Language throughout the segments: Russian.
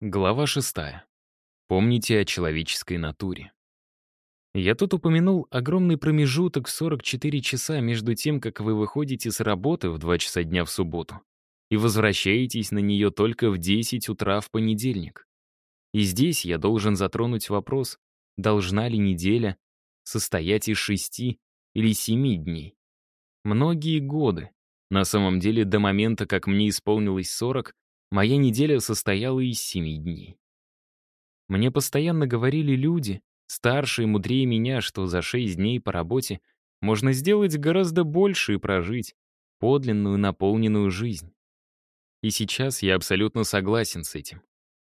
Глава 6. Помните о человеческой натуре. Я тут упомянул огромный промежуток в 44 часа между тем, как вы выходите с работы в 2 часа дня в субботу и возвращаетесь на нее только в 10 утра в понедельник. И здесь я должен затронуть вопрос, должна ли неделя состоять из 6 или 7 дней. Многие годы, на самом деле до момента, как мне исполнилось 40, Моя неделя состояла из семи дней. Мне постоянно говорили люди, старше и мудрее меня, что за шесть дней по работе можно сделать гораздо больше и прожить подлинную наполненную жизнь. И сейчас я абсолютно согласен с этим.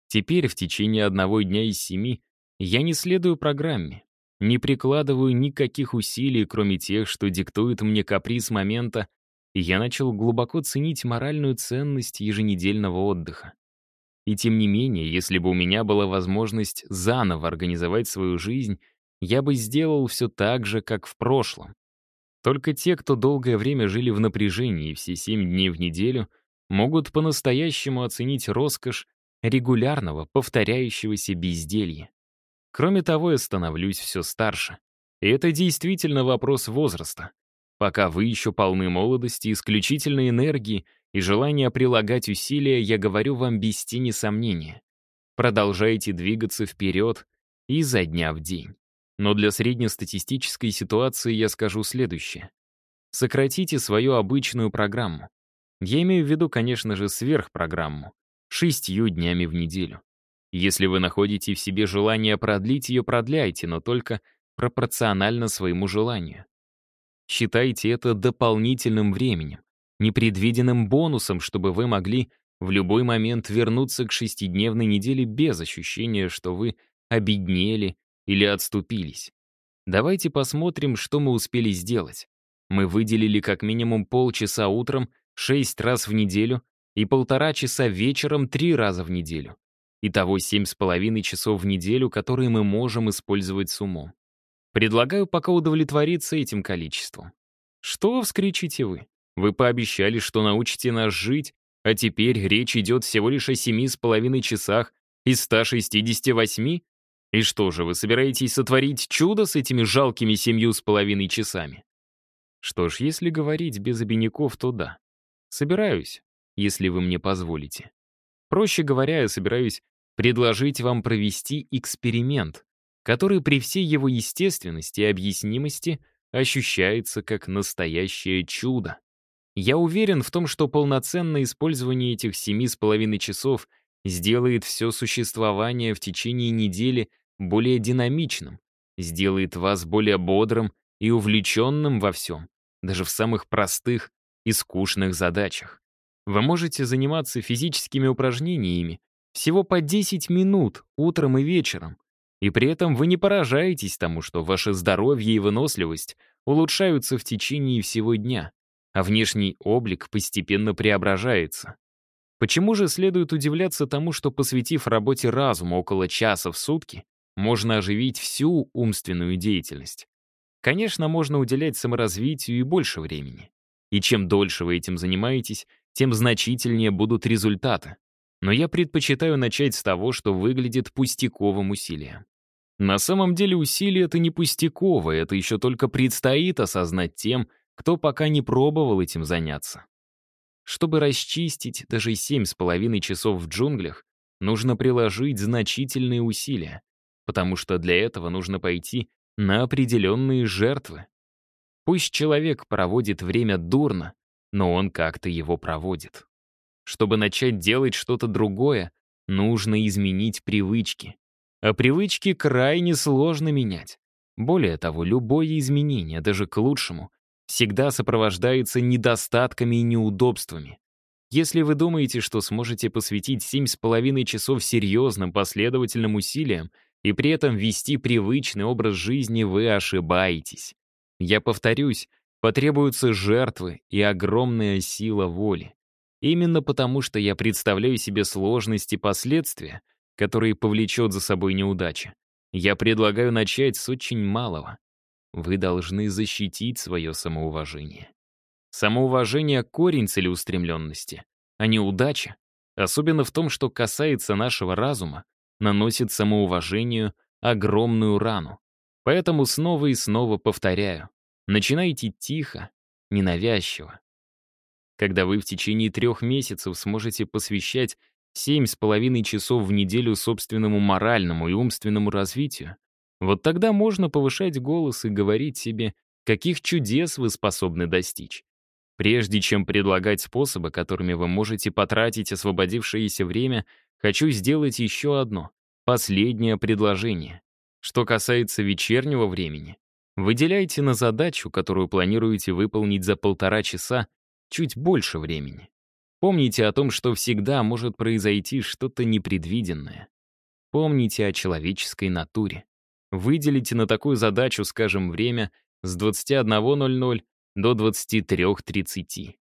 Теперь в течение одного дня из семи я не следую программе, не прикладываю никаких усилий, кроме тех, что диктует мне каприз момента я начал глубоко ценить моральную ценность еженедельного отдыха. И тем не менее, если бы у меня была возможность заново организовать свою жизнь, я бы сделал все так же, как в прошлом. Только те, кто долгое время жили в напряжении все семь дней в неделю, могут по-настоящему оценить роскошь регулярного, повторяющегося безделья. Кроме того, я становлюсь все старше. И это действительно вопрос возраста. Пока вы еще полны молодости, исключительной энергии и желания прилагать усилия, я говорю вам без тени сомнения. Продолжайте двигаться вперед изо дня в день. Но для среднестатистической ситуации я скажу следующее. Сократите свою обычную программу. Я имею в виду, конечно же, сверхпрограмму. Шестью днями в неделю. Если вы находите в себе желание продлить ее, продляйте, но только пропорционально своему желанию. Считайте это дополнительным временем, непредвиденным бонусом, чтобы вы могли в любой момент вернуться к шестидневной неделе без ощущения, что вы обеднели или отступились. Давайте посмотрим, что мы успели сделать. Мы выделили как минимум полчаса утром, шесть раз в неделю и полтора часа вечером три раза в неделю. Итого семь с половиной часов в неделю, которые мы можем использовать с умом. Предлагаю пока удовлетвориться этим количеством. Что вскричите вы? Вы пообещали, что научите нас жить, а теперь речь идет всего лишь о семи с половиной часах из 168? И что же, вы собираетесь сотворить чудо с этими жалкими семью с половиной часами? Что ж, если говорить без обиняков, то да. Собираюсь, если вы мне позволите. Проще говоря, я собираюсь предложить вам провести эксперимент, который при всей его естественности и объяснимости ощущается как настоящее чудо. Я уверен в том, что полноценное использование этих семи с половиной часов сделает все существование в течение недели более динамичным, сделает вас более бодрым и увлеченным во всем, даже в самых простых и скучных задачах. Вы можете заниматься физическими упражнениями всего по 10 минут утром и вечером, и при этом вы не поражаетесь тому, что ваше здоровье и выносливость улучшаются в течение всего дня, а внешний облик постепенно преображается. Почему же следует удивляться тому, что, посвятив работе разума около часа в сутки, можно оживить всю умственную деятельность? Конечно, можно уделять саморазвитию и больше времени. И чем дольше вы этим занимаетесь, тем значительнее будут результаты но я предпочитаю начать с того, что выглядит пустяковым усилием. На самом деле усилие это не пустяковое, это еще только предстоит осознать тем, кто пока не пробовал этим заняться. Чтобы расчистить даже семь с половиной часов в джунглях, нужно приложить значительные усилия, потому что для этого нужно пойти на определенные жертвы. Пусть человек проводит время дурно, но он как-то его проводит. Чтобы начать делать что-то другое, нужно изменить привычки. А привычки крайне сложно менять. Более того, любое изменение, даже к лучшему, всегда сопровождается недостатками и неудобствами. Если вы думаете, что сможете посвятить 7,5 часов серьезным последовательным усилиям и при этом вести привычный образ жизни, вы ошибаетесь. Я повторюсь, потребуются жертвы и огромная сила воли. Именно потому, что я представляю себе сложности последствия, которые повлечет за собой неудача. Я предлагаю начать с очень малого. Вы должны защитить свое самоуважение. Самоуважение — корень целеустремленности, а неудача особенно в том, что касается нашего разума, наносит самоуважению огромную рану. Поэтому снова и снова повторяю. Начинайте тихо, ненавязчиво. Когда вы в течение трех месяцев сможете посвящать семь с половиной часов в неделю собственному моральному и умственному развитию, вот тогда можно повышать голос и говорить себе, каких чудес вы способны достичь. Прежде чем предлагать способы, которыми вы можете потратить освободившееся время, хочу сделать еще одно, последнее предложение. Что касается вечернего времени, выделяйте на задачу, которую планируете выполнить за полтора часа, чуть больше времени. Помните о том, что всегда может произойти что-то непредвиденное. Помните о человеческой натуре. Выделите на такую задачу, скажем, время с 21.00 до 23.30.